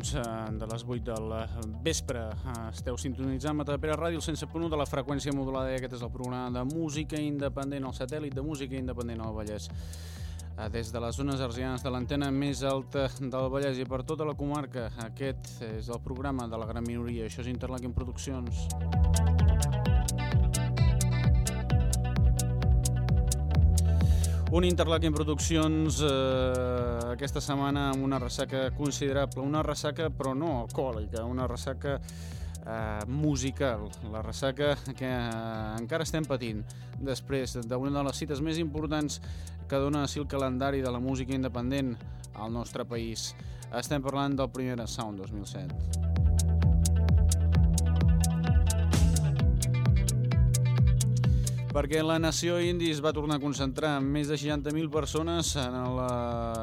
Minuts uh, de les 8 del uh, vespre. Uh, esteu sintonitzant Matapera Ràdio, sense punt de la freqüència modulada i aquest és el programa de música independent, el satèl·lit de música independent al Vallès. Des de les zones arsianes de l'antena més alta del Vallès i per tota la comarca, aquest és el programa de la gran minoria. Això és Interlaken Produccions. Un Interlaken Produccions eh, aquesta setmana amb una ressaca considerable, una ressaca però no alcohòlica, una ressaca eh, musical, la ressaca que eh, encara estem patint després d'una de les cites més importants que dona així el calendari de la música independent al nostre país. Estem parlant del primer Sound 2007. Perquè la Nació Indis va tornar a concentrar més de 60.000 persones en la,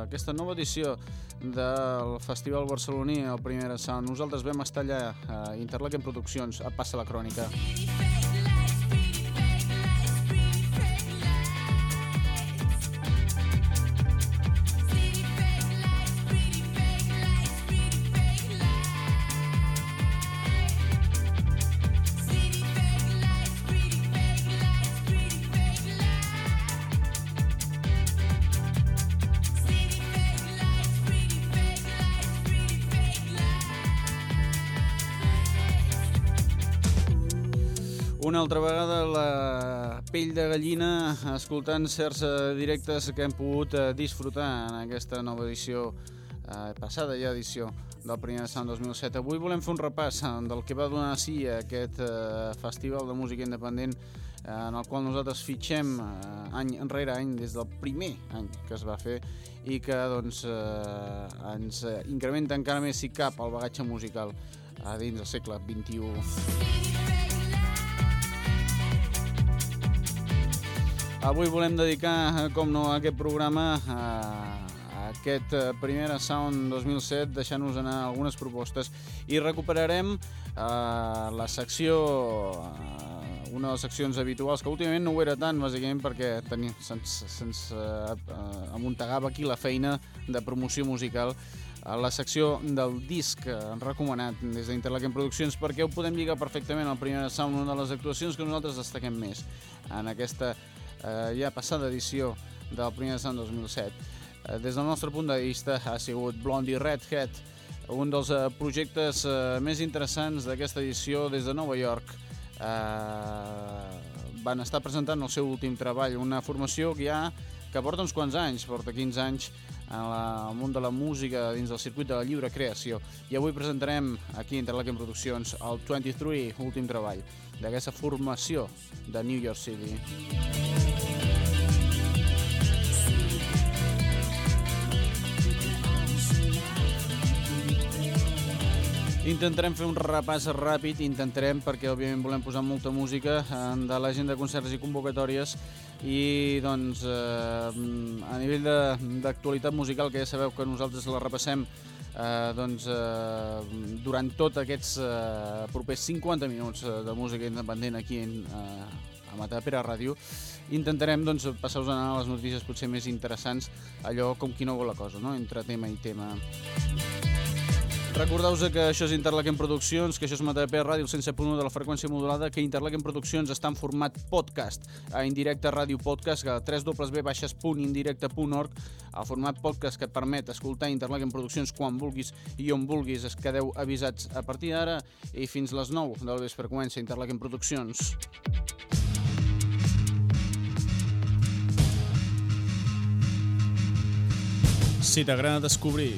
aquesta nova edició del Festival Barceloní, el primer Sound. Nosaltres vam estar allà a Interlaken Produccions, a Passa la Crònica. Una de gallina escoltant certs eh, directes que hem pogut eh, disfrutar en aquesta nova edició, eh, passada ja edició del primer Sant 2007. Avui volem fer un repàs del que va donar sí aquest eh, festival de música independent eh, en el qual nosaltres fitxem eh, any enrere any des del primer any que es va fer i que doncs, eh, ens incrementa encara més si cap el bagatge musical a dins del segle XXI. Avui volem dedicar, com no, aquest programa a, a aquest primer Sound 2007, deixant-nos anar algunes propostes. I recuperarem eh, la secció, eh, una de les seccions habituals, que últimament no ho era tant, bàsicament perquè se'ns se eh, aquí la feina de promoció musical a la secció del disc recomanat des d'Interlaken Produccions perquè ho podem lligar perfectament al primer sound, una de les actuacions que nosaltres destaquem més en aquesta eh, ja passada edició del primer Sant 2007. Eh, des del nostre punt de vista ha sigut Blondie Redhead, un dels eh, projectes eh, més interessants d'aquesta edició des de Nova York. Eh, van estar presentant el seu últim treball, una formació que ja que porta uns quants anys, porta 15 anys en la, el món de la música dins del circuit de la lliure creació i avui presentarem aquí a Interlaken Produccions el 23, últim treball d'aquesta formació de New York City. Intentarem fer un repàs ràpid, intentarem, perquè òbviament volem posar molta música de l'agenda de concerts i convocatòries i doncs eh, a nivell d'actualitat musical, que ja sabeu que nosaltres la repassem eh, doncs, eh, durant tots aquests eh, propers 50 minuts de música independent aquí en, eh, a Matapera Ràdio, intentarem doncs, passar-vos a les notícies potser més interessants, allò com qui no vol la cosa, no? entre tema i tema. Recordeu-vos que això és Interlaken Produccions, que això és Matapé Ràdio, el 107.1 de la freqüència modulada, que Interlaken Produccions està en format podcast, a Indirecte Ràdio Podcast, a www.indirecte.org, el format podcast que et permet escoltar Interlaken Produccions quan vulguis i on vulguis. Es quedeu avisats a partir d'ara i fins les 9 del vespre comença Interlaken Produccions. Si t'agrada descobrir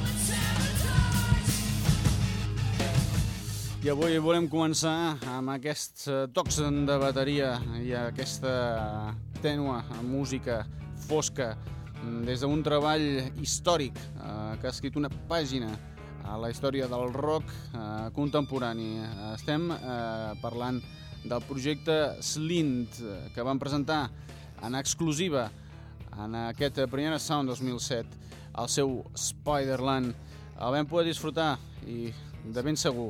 I avui volem començar amb aquests eh, tocs de bateria i aquesta tènua música fosca mm, des d'un treball històric eh, que ha escrit una pàgina a la història del rock eh, contemporani. Estem eh, parlant del projecte Slint que van presentar en exclusiva en aquest primer Sound 2007 el seu Spiderland. El vam poder disfrutar i de ben segur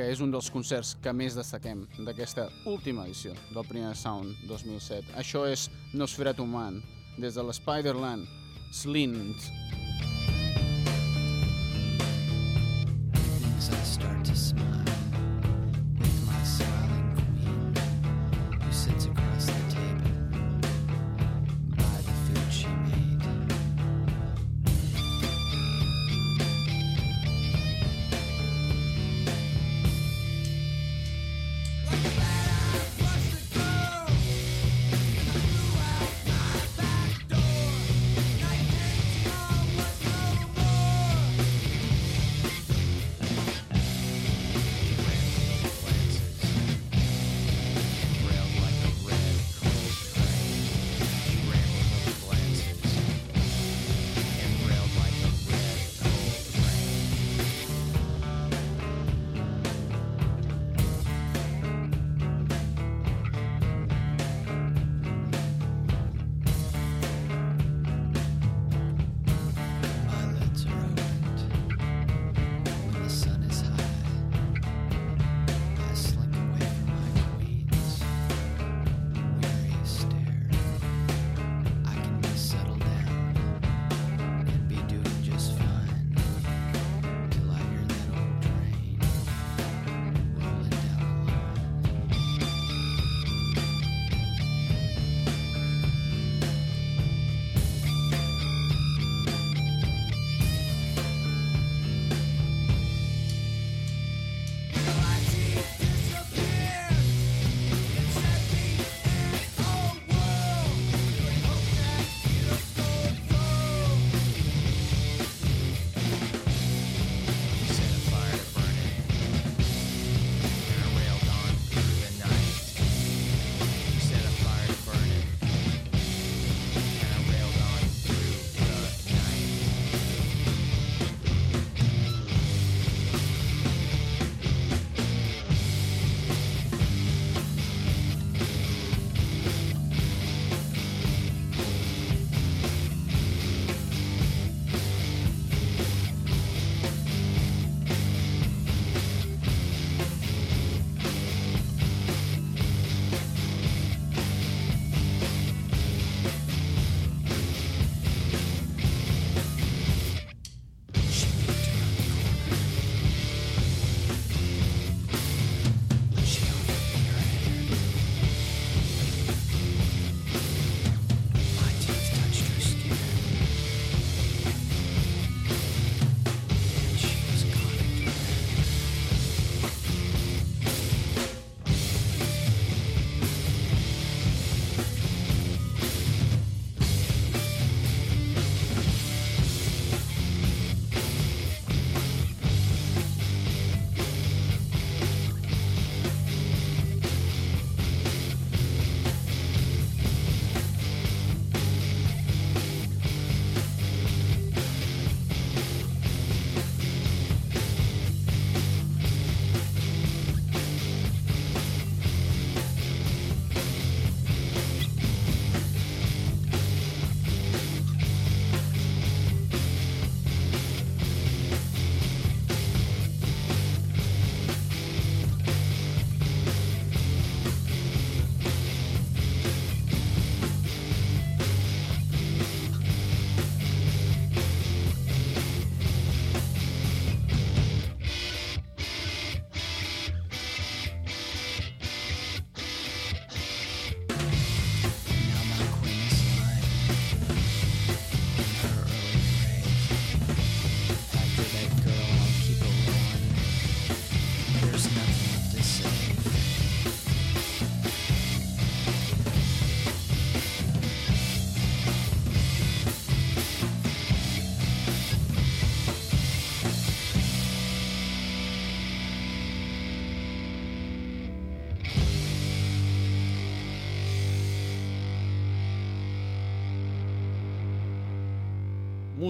que és un dels concerts que més destaquem d'aquesta última edició del primer Sound 2007. Això és Nosferatu Man, des de l'Spiderland, Slint. I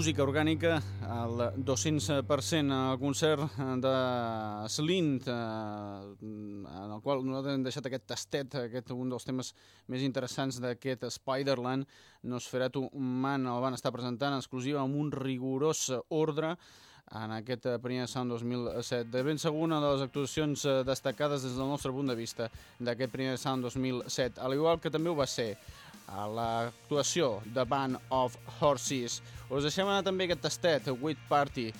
música orgànica al 200% al concert de Slint, eh, en el qual nosaltres hem deixat aquest tastet, aquest un dels temes més interessants d'aquest Spider-Land, Nosferatu Man el van estar presentant en exclusiva amb un rigorós ordre en aquest primer Sound 2007. De ben segur una de les actuacions destacades des del nostre punt de vista d'aquest primer Sound 2007, al igual que també ho va ser a l'actuació de Band of Horses. Us deixem anar també aquest tastet, With Party,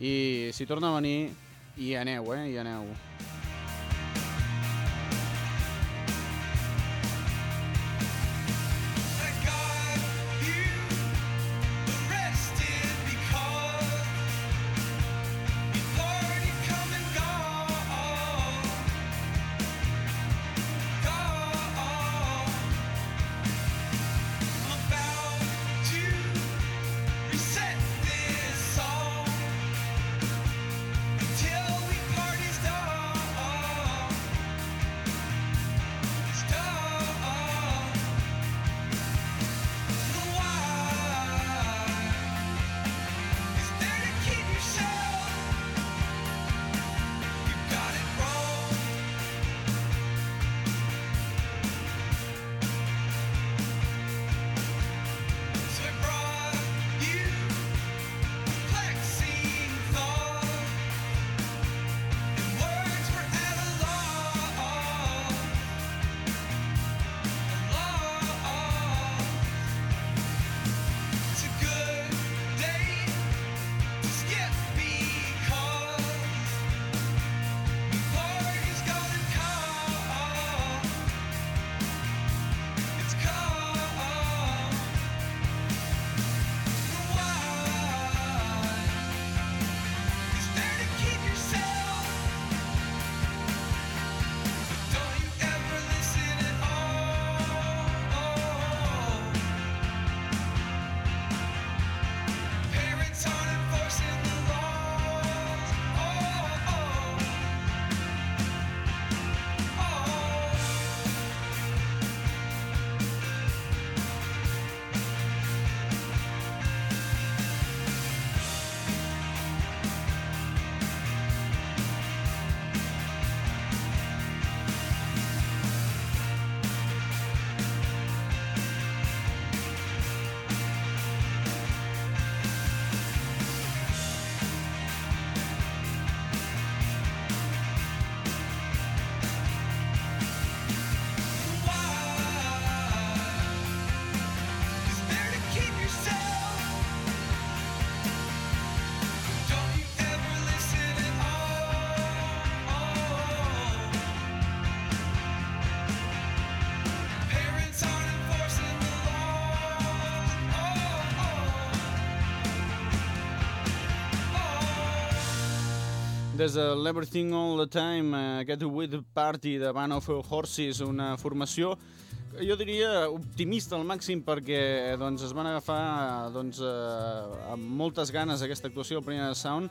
i si torna a venir, hi aneu, eh? Hi aneu. Des de l'Everything All The Time, eh, aquest With Party de Band of Horses, una formació jo diria optimista al màxim perquè doncs, es van agafar doncs, eh, amb moltes ganes aquesta actuació al primer Sound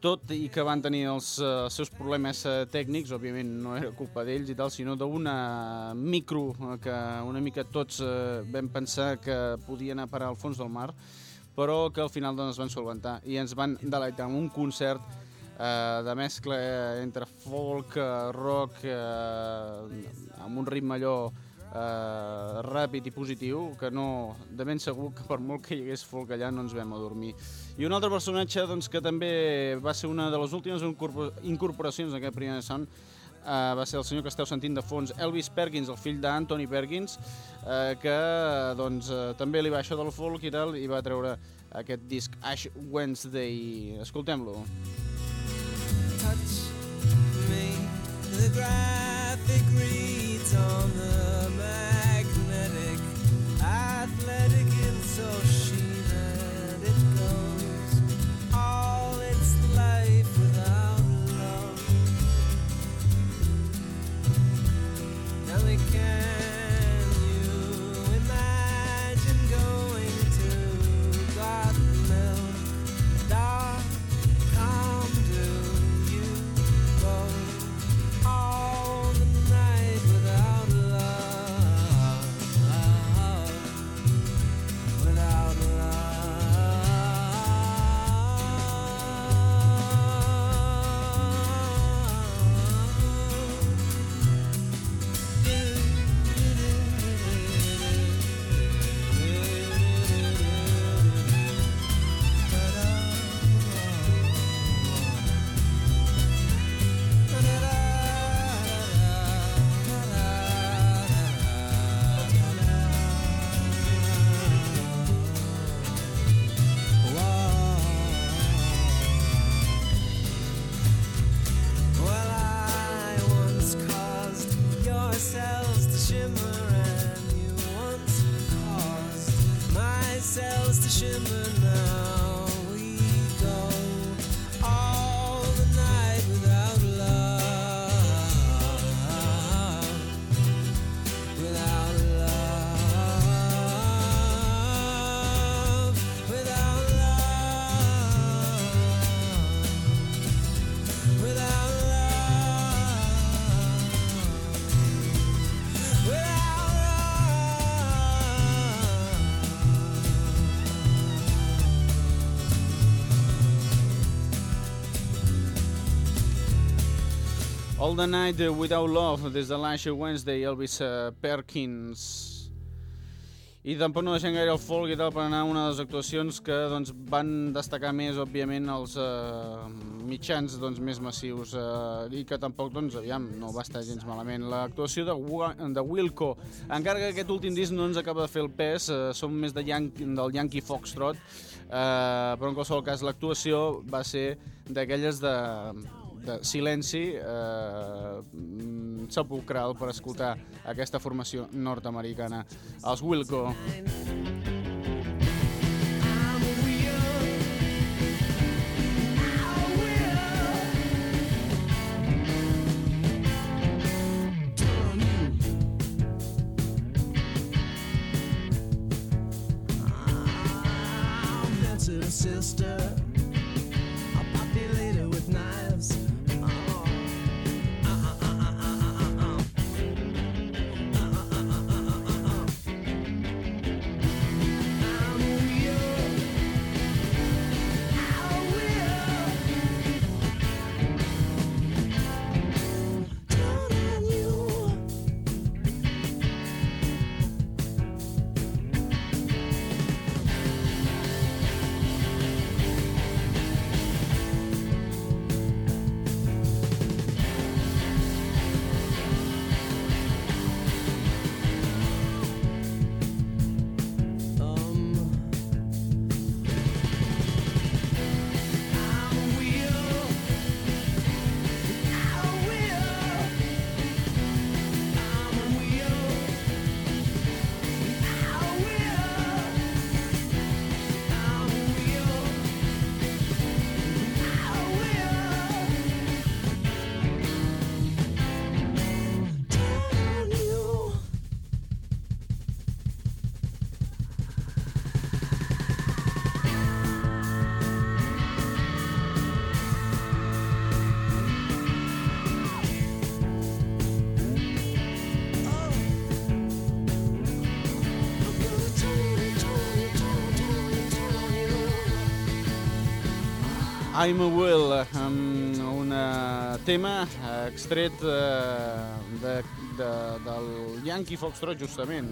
tot i que van tenir els seus problemes tècnics, òbviament no era culpa d'ells i tal, sinó d'una micro que una mica tots uh, vam pensar que podia anar a parar al fons del mar, però que al final doncs, es van solventar i ens van deleitar amb un concert eh, de mescla entre folk, eh, rock, eh, amb un ritme allò eh, ràpid i positiu, que no, de ben segur que per molt que hi hagués folk allà no ens vam adormir. I un altre personatge doncs, que també va ser una de les últimes incorporacions d'aquest primer son, Uh, va ser el senyor que esteu sentint de fons, Elvis Perkins, el fill d'Anthony Perkins, uh, que doncs, uh, també li va això del folk i tal, i va treure aquest disc Ash Wednesday. Escoltem-lo. the the graphic reads on social All the Night Without Love, des de l'Asher Wednesday, Elvis uh, Perkins. I tampoc no deixem gaire el folk i tal per anar a una de les actuacions que doncs, van destacar més, òbviament, els uh, mitjans doncs, més massius uh, i que tampoc, doncs, aviam, no va estar gens malament. L'actuació de, de Wilco, encara que aquest últim disc no ens acaba de fer el pes, uh, som més de Yankee, del Yankee Foxtrot, uh, però en qualsevol cas l'actuació va ser d'aquelles de, de silenci eh, sepulcral per escoltar aquesta formació nord-americana, els Wilco. sister I'm a Will, amb un tema extret eh, de, de, del Yankee Foxtrot, justament.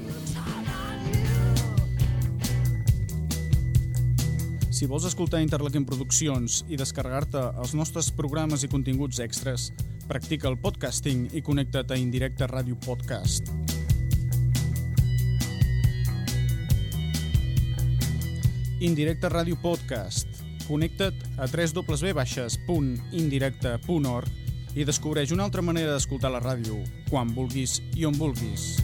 Si vols escoltar Interlaken Produccions i descarregar-te els nostres programes i continguts extras, practica el podcasting i connecta't a Indirecte Ràdio Podcast. Indirecte Ràdio Podcast Connecta't a www.indirecte.org i descobreix una altra manera d'escoltar la ràdio, quan vulguis i on vulguis.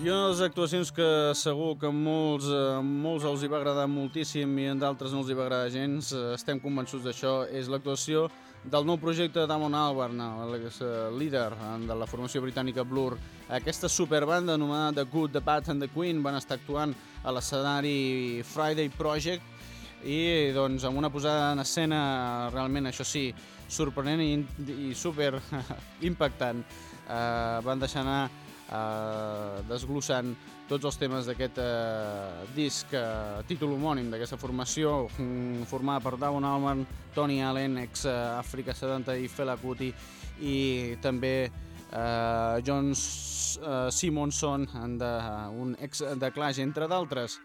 I una de les actuacions que segur que molts, molts els hi va agradar moltíssim i en d'altres no els hi va agradar gens, estem convençuts d'això, és l'actuació del nou projecte Damon Albarn, el líder de la formació britànica Blur. Aquesta superbanda anomenada The Good, The Bad and The Queen van estar actuant a l'escenari Friday Project i doncs amb una posada en escena realment, això sí, sorprenent i, i super impactant. Uh, van deixar anar uh, desglossant tots els temes d'aquest eh, disc, eh, títol homònim d'aquesta formació, mm, formada per Davon Alman, Tony Allen, ex-Àfrica 70 i Fela Kuti, i també eh, John eh, Simonson, de, un ex de Clash, entre d'altres.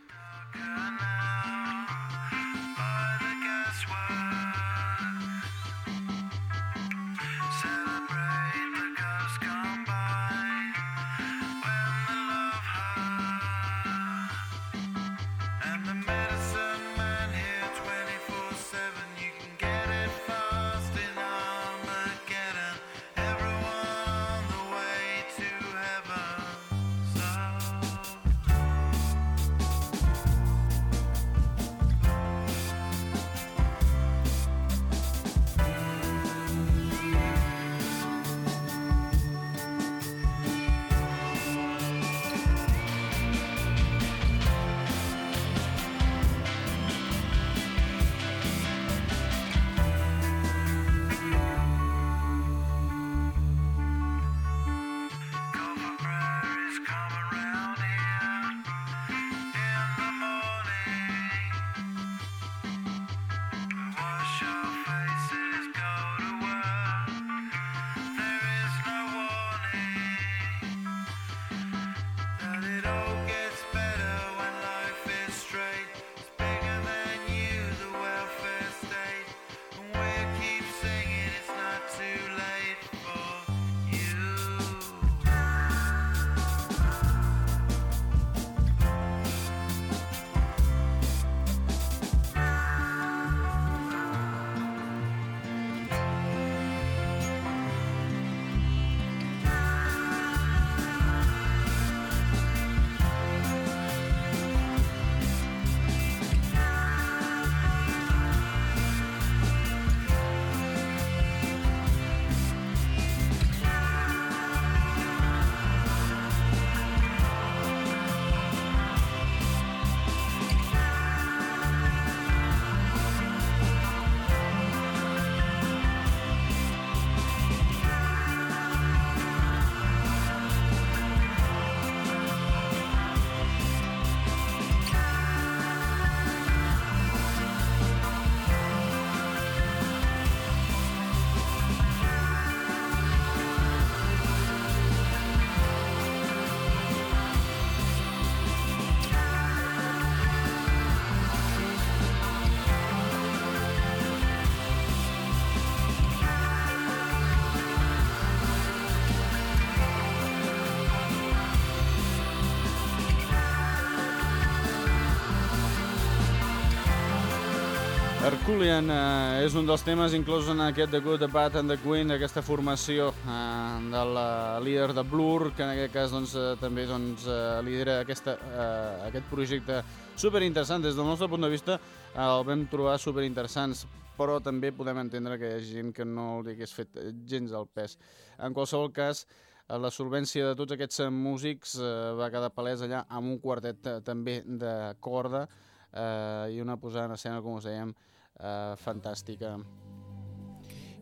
Herculean eh, és un dels temes inclòs en aquest The Good, The Bad and The Queen, aquesta formació eh, de la líder de Blur, que en aquest cas doncs, eh, també doncs, eh, lidera aquesta, eh, aquest projecte superinteressant. Des del nostre punt de vista eh, el vam trobar superinteressants, però també podem entendre que hi ha gent que no li hagués fet gens el pes. En qualsevol cas, eh, la solvència de tots aquests músics eh, va quedar palès allà amb un quartet eh, també de corda eh, i una posada en escena, com us dèiem, eh, fantàstica.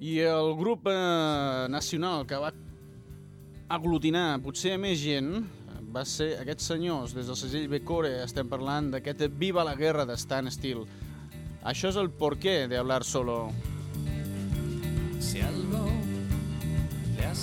I el grup eh, nacional que va aglutinar potser més gent va ser aquests senyors, des del segell Becore, estem parlant d'aquest Viva la Guerra de Stan. Això és el porqué de hablar solo. Si algo le ha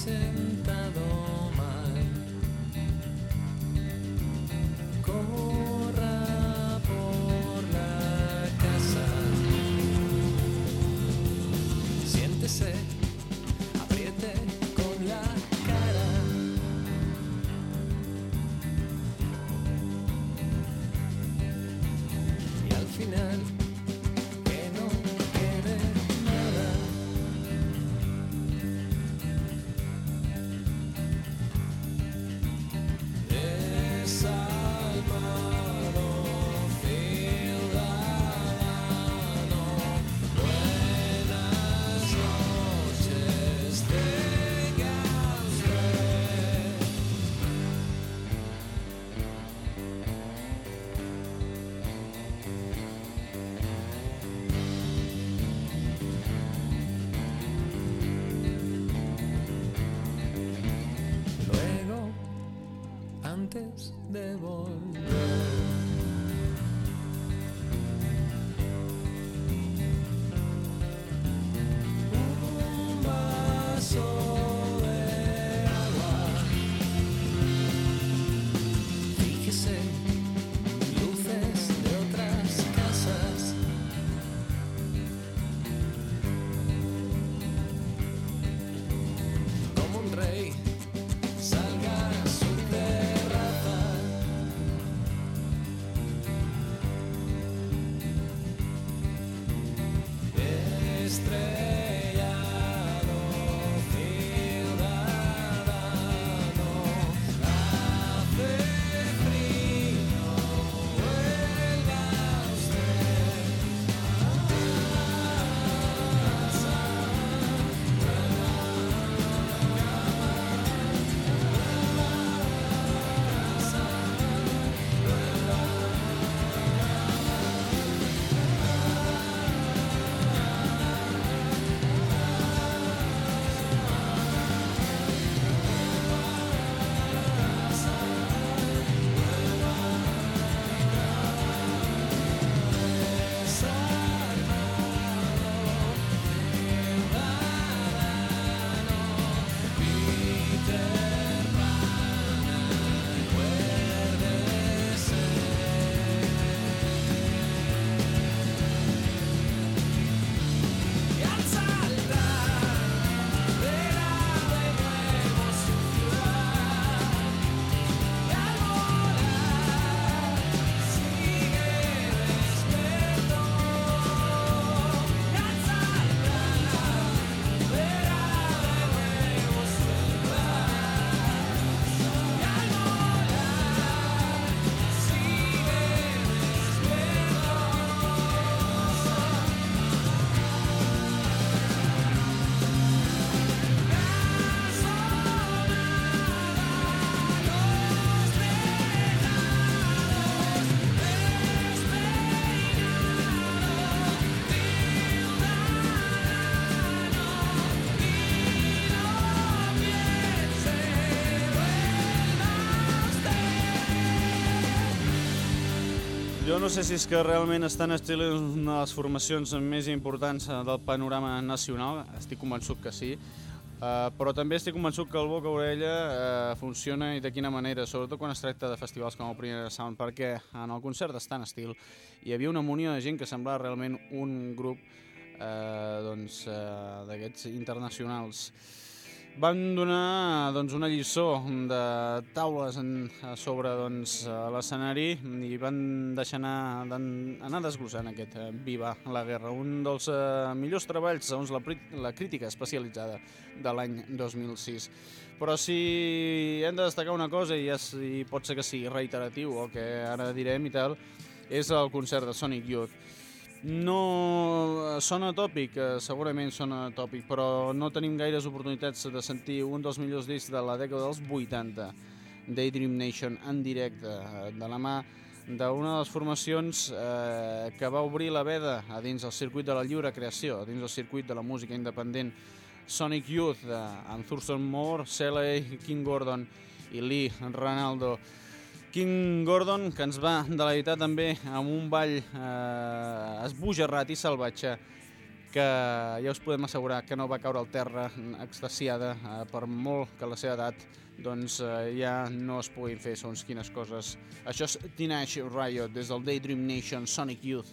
sé si és que realment estan estil una de les formacions més importants eh, del panorama nacional, estic convençut que sí, Uh, però també estic convençut que el Boca Orella uh, funciona i de quina manera, sobretot quan es tracta de festivals com el Primer Sound, perquè en el concert d'Estan Estil hi havia una munió de gent que semblava realment un grup uh, doncs, uh, d'aquests internacionals. Van donar doncs, una lliçó de taules en, sobre doncs, l'escenari i van deixar anar, anar desglossant aquest eh, Viva la Guerra, un dels eh, millors treballs segons la, la crítica especialitzada de l'any 2006. Però si hem de destacar una cosa, i, és, i pot ser que sigui reiteratiu o que ara direm i tal, és el concert de Sonic Youth no sona tòpic, eh, segurament sona tòpic, però no tenim gaires oportunitats de sentir un dels millors discs de la dècada dels 80, Daydream Nation, en directe, eh, de la mà d'una de les formacions eh, que va obrir la veda a dins el circuit de la lliure creació, a dins el circuit de la música independent, Sonic Youth, eh, Thurston Moore, Shelley, King Gordon i Lee Ranaldo. King Gordon, que ens va deleitar també amb un ball eh, esbojarrat i salvatge que ja us podem assegurar que no va caure al terra extasiada eh, per molt que la seva edat doncs eh, ja no es puguin fer segons quines coses. Això és Teenage Riot des del Daydream Nation Sonic Youth.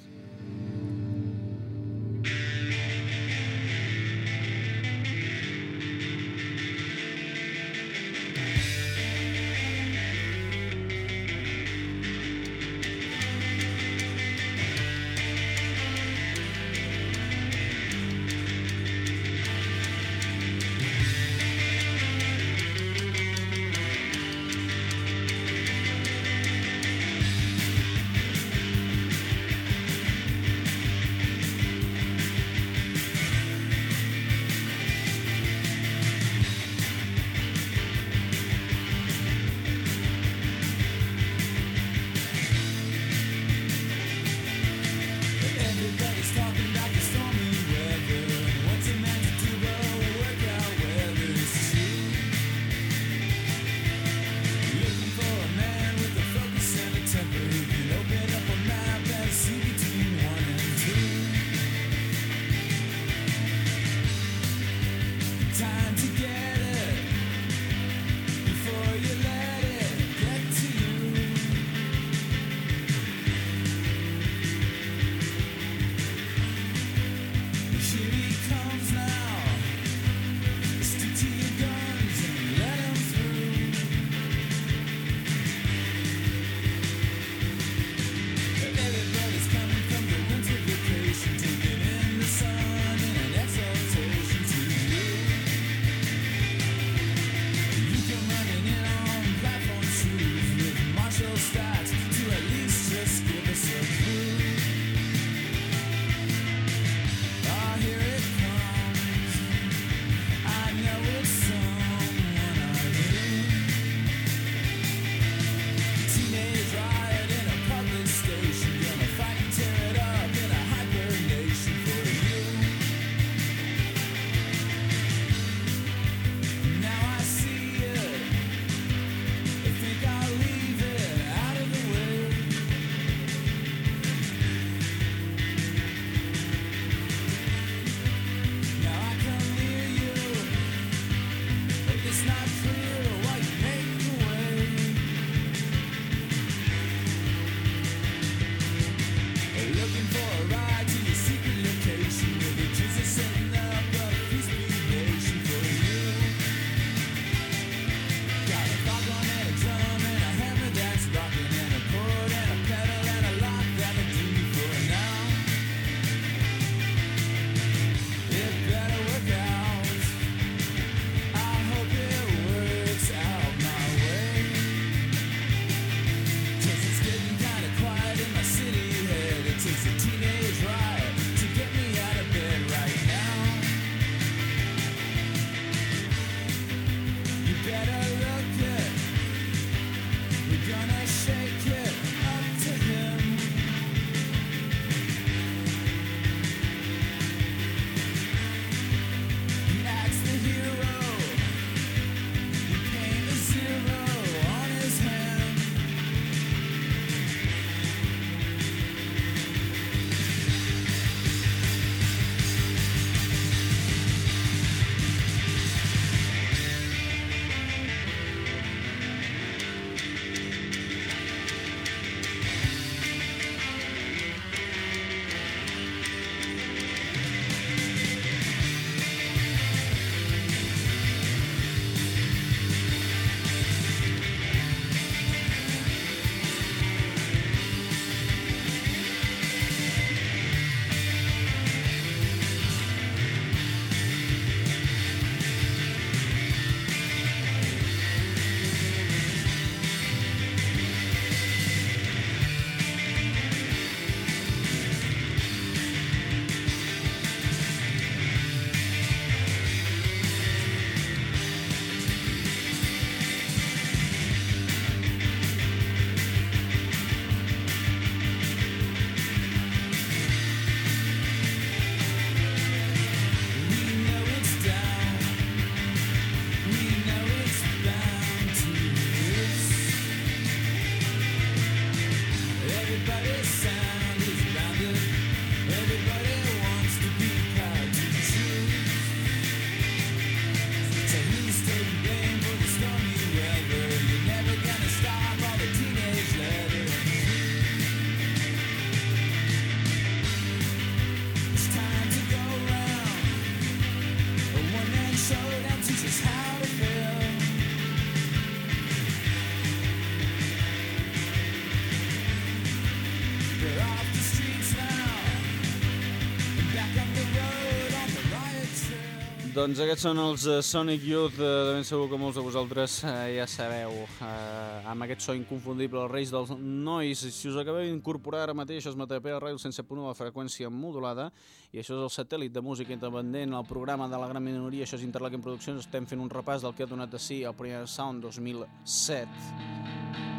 Doncs aquests són els uh, Sonic Youth, uh, de ben segur que molts de vosaltres uh, ja sabeu, uh, amb aquest so inconfundible, els Reis dels Nois. Si us acabeu d'incorporar ara mateix, és MTP, el ràdio 107.1 a freqüència modulada, i això és el satèl·lit de música independent, el programa de la gran minoria, això és Interlaken Produccions, estem fent un repàs del que ha donat a si el primer Sound 2007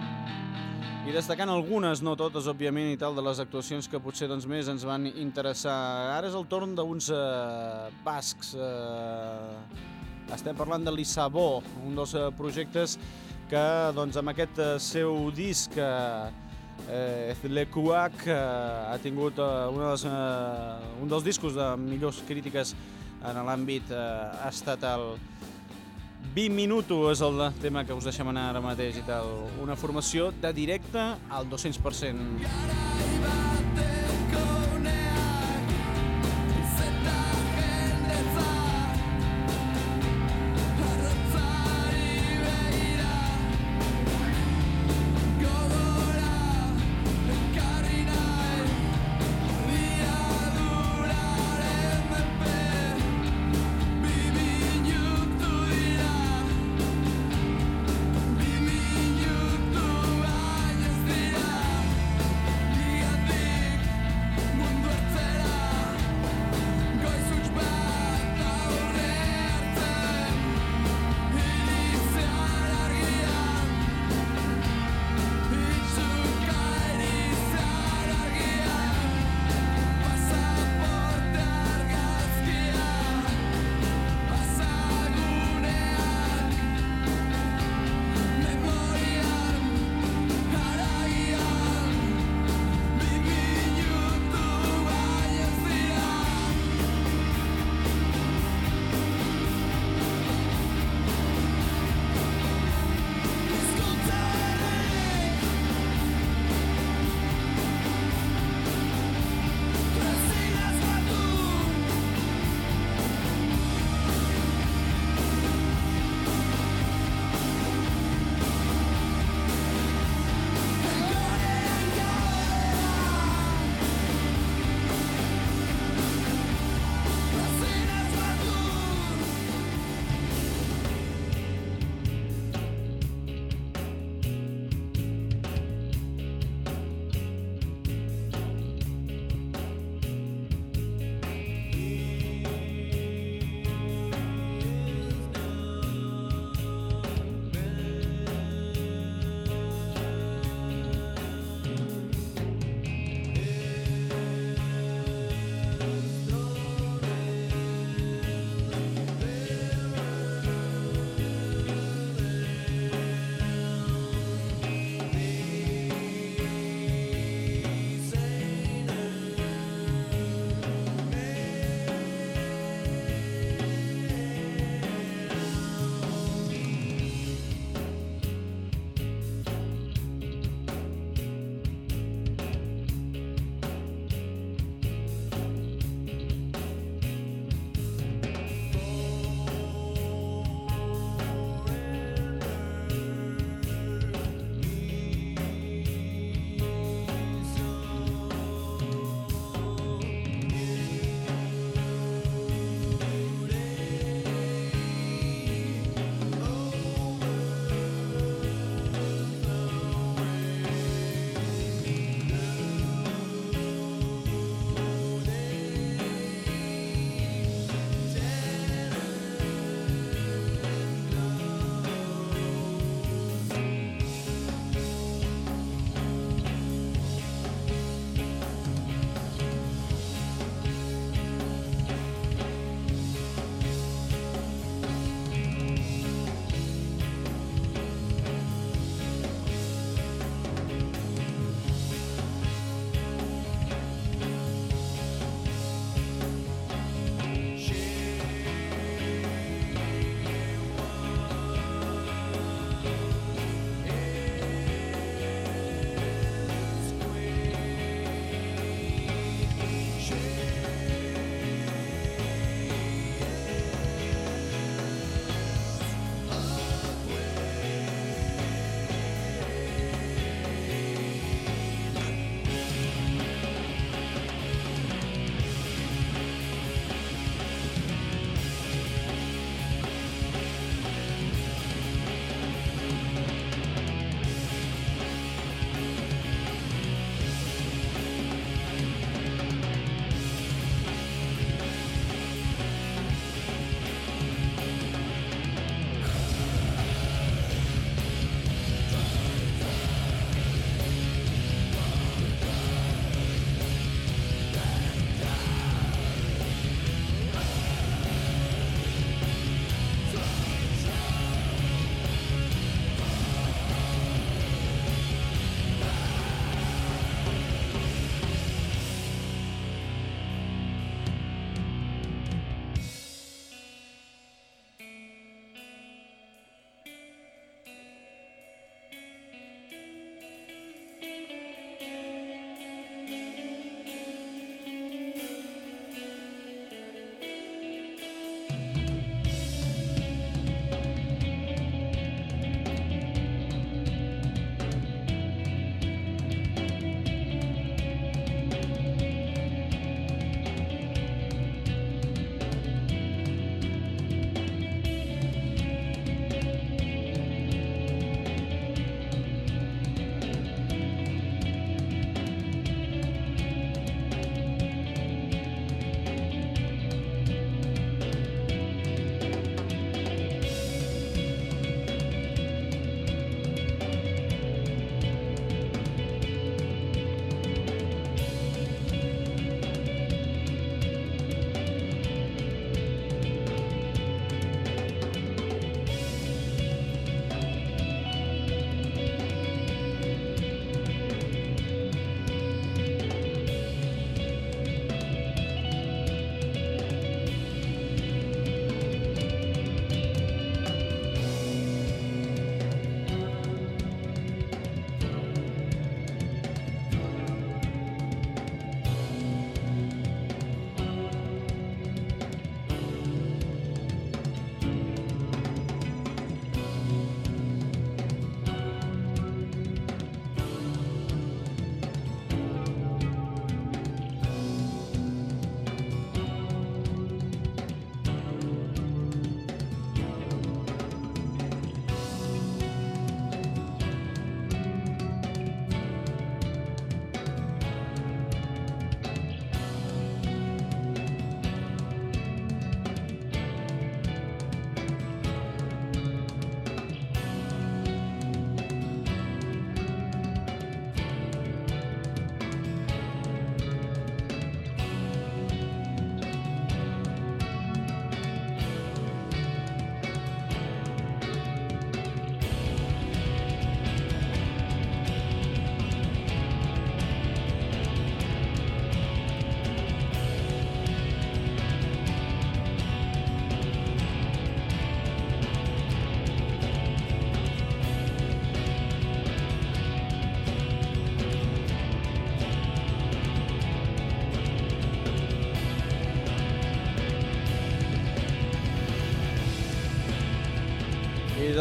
i destacant algunes, no totes, òbviament, i tal, de les actuacions que potser doncs, més ens van interessar. Ara és el torn d'uns eh, bascs. Eh, estem parlant de l'Issabó, un dels eh, projectes que doncs, amb aquest eh, seu disc eh, Le Couac eh, ha tingut eh, una dels, eh, un dels discos de millors crítiques en l'àmbit eh, estatal. 20 minutos és el tema que us deixem anar ara mateix i tal. Una formació de directe al 200%.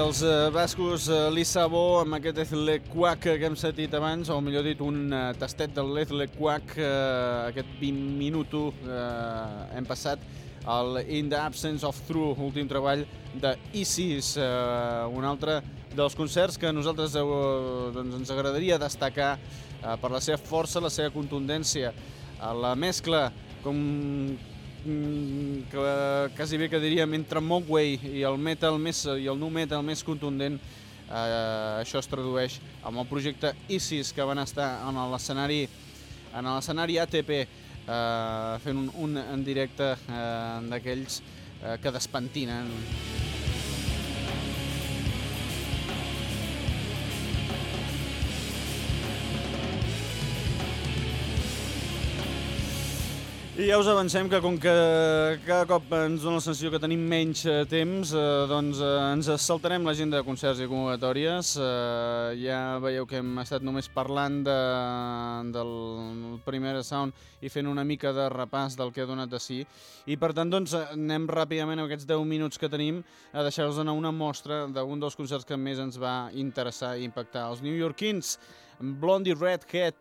Dels uh, bascos uh, Lissabó amb aquest Ethel Quack que hem sentit abans, o millor dit un uh, tastet del l'Ethel Quack, aquest 20 minuto uh, hem passat el In the Absence of True, últim treball de Isis, uh, un altre dels concerts que a nosaltres uh, doncs ens agradaria destacar uh, per la seva força, la seva contundència, la mescla com que quasi bé que diríem entre Mogwai i el metal més i el nu metal més contundent eh, això es tradueix amb el projecte ISIS que van estar en l'escenari en l'escenari ATP eh, fent un, un en directe eh, d'aquells eh, que despentinen I ja us avancem que com que cada cop ens dona la sensació que tenim menys eh, temps, eh, doncs eh, ens saltarem l'agenda de concerts i convocatòries. Eh, ja veieu que hem estat només parlant de, del primer sound i fent una mica de repàs del que ha donat de si. I per tant, doncs, anem ràpidament amb aquests 10 minuts que tenim a deixar-vos anar una mostra d'un dels concerts que més ens va interessar i impactar. Els New Yorkins, Blondie Redhead,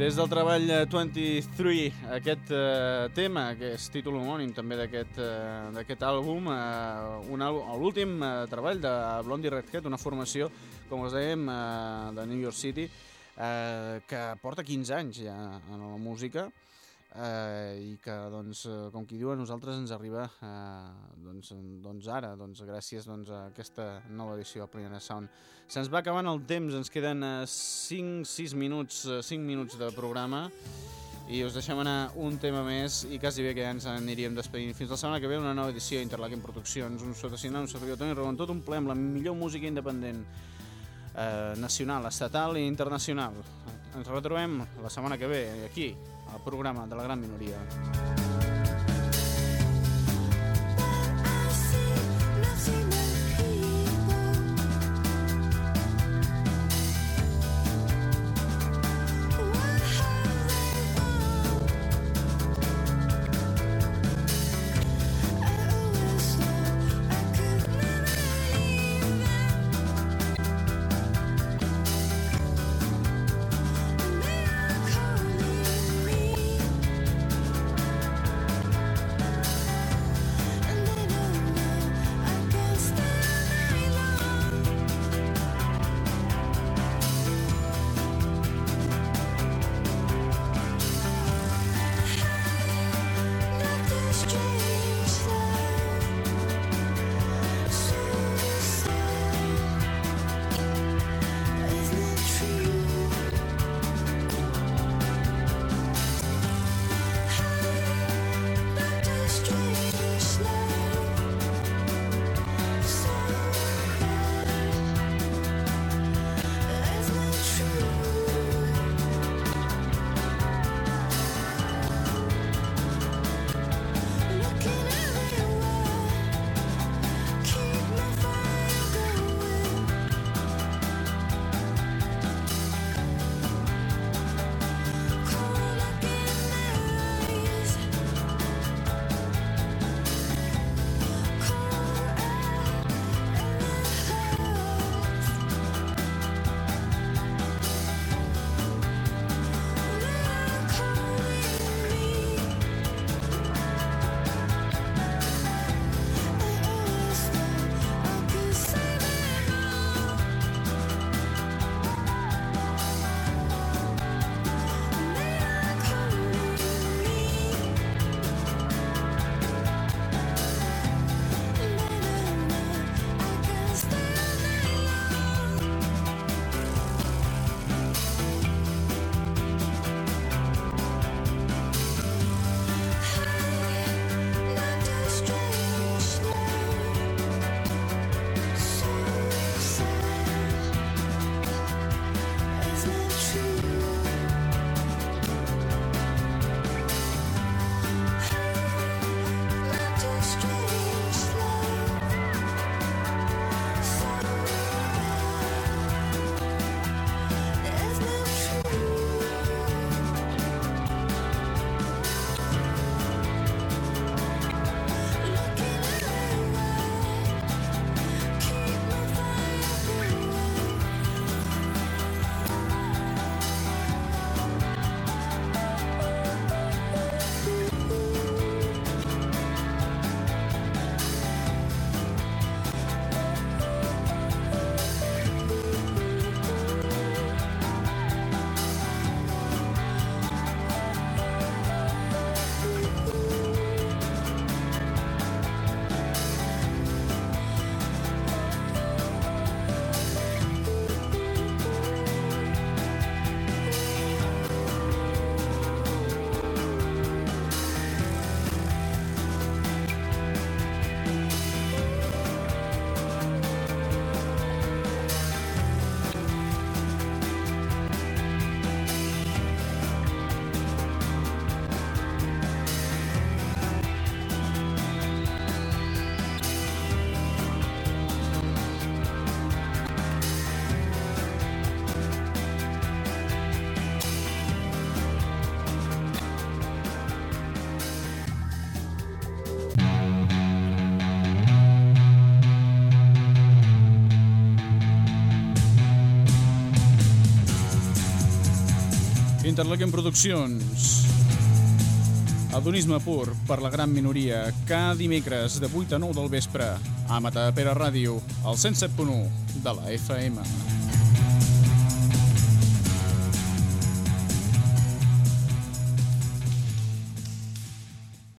Des del treball 23, aquest uh, tema, que és títol homònim també d'aquest uh, àlbum, uh, l'últim uh, treball de Blondie Redhead, una formació, com us dèiem, uh, de New York City, uh, que porta 15 anys ja en la música, eh, i que, doncs, com qui diu, a nosaltres ens arriba eh, doncs, doncs ara, doncs, gràcies doncs, a aquesta nova edició del Primera Sound. Se'ns va acabant el temps, ens queden 5-6 minuts, 5 minuts de programa i us deixem anar un tema més i quasi bé que ja ens aniríem despedint. Fins la setmana que ve una nova edició d'Interlaken Produccions, un sotacinant, un servidor Toni Rodon, tot un ple amb la millor música independent eh, nacional, estatal i internacional. Ens retrobem la setmana que ve aquí, al programa de la gran minoria. Interlequem Produccions. Adonisme pur per la gran minoria, cada dimecres de 8 a 9 del vespre, a Matapera Ràdio, al 107.1 de la FM.